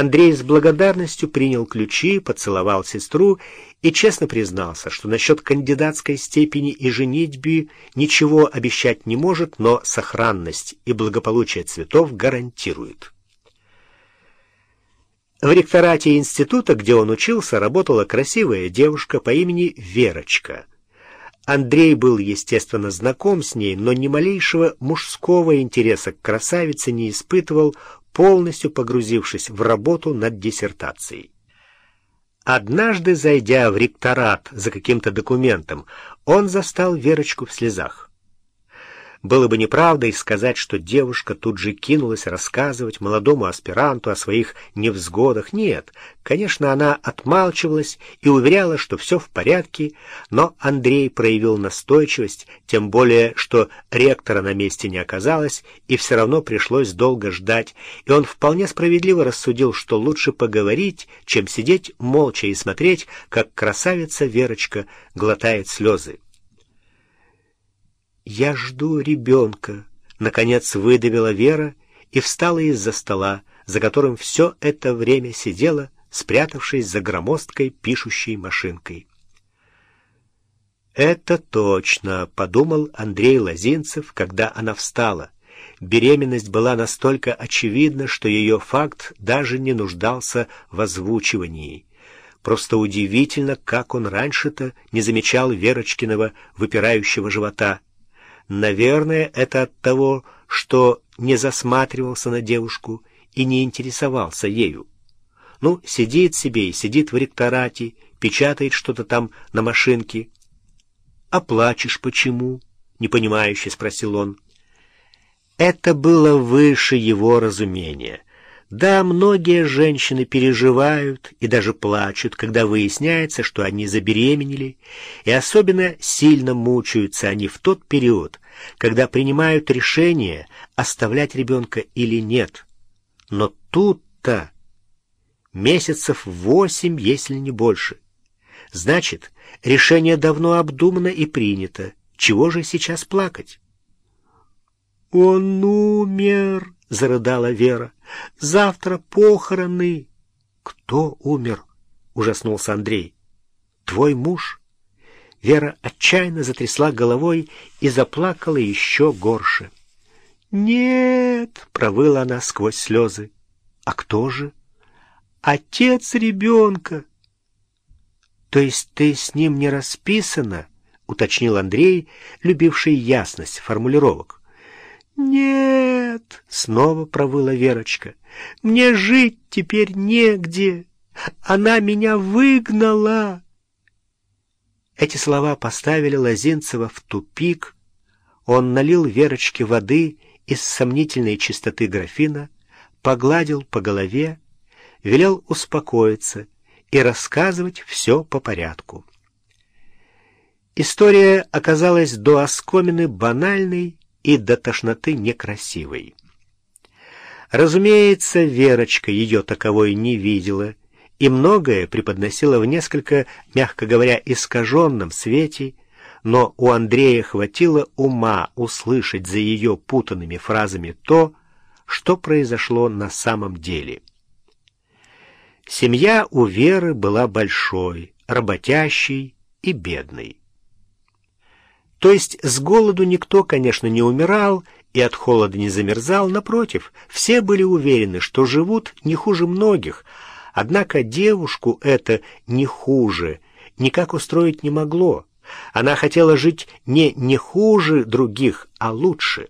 Андрей с благодарностью принял ключи, поцеловал сестру и честно признался, что насчет кандидатской степени и женитьбы ничего обещать не может, но сохранность и благополучие цветов гарантирует. В ректорате института, где он учился, работала красивая девушка по имени Верочка. Андрей был, естественно, знаком с ней, но ни малейшего мужского интереса к красавице не испытывал, полностью погрузившись в работу над диссертацией. Однажды, зайдя в ректорат за каким-то документом, он застал Верочку в слезах. Было бы неправдой сказать, что девушка тут же кинулась рассказывать молодому аспиранту о своих невзгодах. Нет, конечно, она отмалчивалась и уверяла, что все в порядке, но Андрей проявил настойчивость, тем более, что ректора на месте не оказалось, и все равно пришлось долго ждать, и он вполне справедливо рассудил, что лучше поговорить, чем сидеть молча и смотреть, как красавица Верочка глотает слезы. «Я жду ребенка», — наконец выдавила Вера и встала из-за стола, за которым все это время сидела, спрятавшись за громоздкой пишущей машинкой. «Это точно», — подумал Андрей Лозинцев, когда она встала. Беременность была настолько очевидна, что ее факт даже не нуждался в озвучивании. Просто удивительно, как он раньше-то не замечал Верочкиного выпирающего живота — Наверное, это от того, что не засматривался на девушку и не интересовался ею. Ну, сидит себе и сидит в ректорате, печатает что-то там на машинке. — А плачешь почему? — непонимающе спросил он. Это было выше его разумения — да, многие женщины переживают и даже плачут, когда выясняется, что они забеременели, и особенно сильно мучаются они в тот период, когда принимают решение, оставлять ребенка или нет. Но тут-то месяцев восемь, если не больше. Значит, решение давно обдумано и принято. Чего же сейчас плакать? «Он умер!» — зарыдала Вера. «Завтра похороны!» «Кто умер?» — ужаснулся Андрей. «Твой муж?» Вера отчаянно затрясла головой и заплакала еще горше. «Нет!» — провыла она сквозь слезы. «А кто же?» «Отец ребенка!» «То есть ты с ним не расписана?» — уточнил Андрей, любивший ясность формулировок. «Нет!» — снова провыла Верочка. «Мне жить теперь негде! Она меня выгнала!» Эти слова поставили Лозинцева в тупик. Он налил Верочке воды из сомнительной чистоты графина, погладил по голове, велел успокоиться и рассказывать все по порядку. История оказалась до оскомины банальной и до тошноты некрасивой. Разумеется, Верочка ее таковой не видела и многое преподносила в несколько, мягко говоря, искаженном свете, но у Андрея хватило ума услышать за ее путанными фразами то, что произошло на самом деле. Семья у Веры была большой, работящей и бедной. То есть с голоду никто, конечно, не умирал и от холода не замерзал, напротив, все были уверены, что живут не хуже многих, однако девушку это не хуже никак устроить не могло. Она хотела жить не не хуже других, а лучше.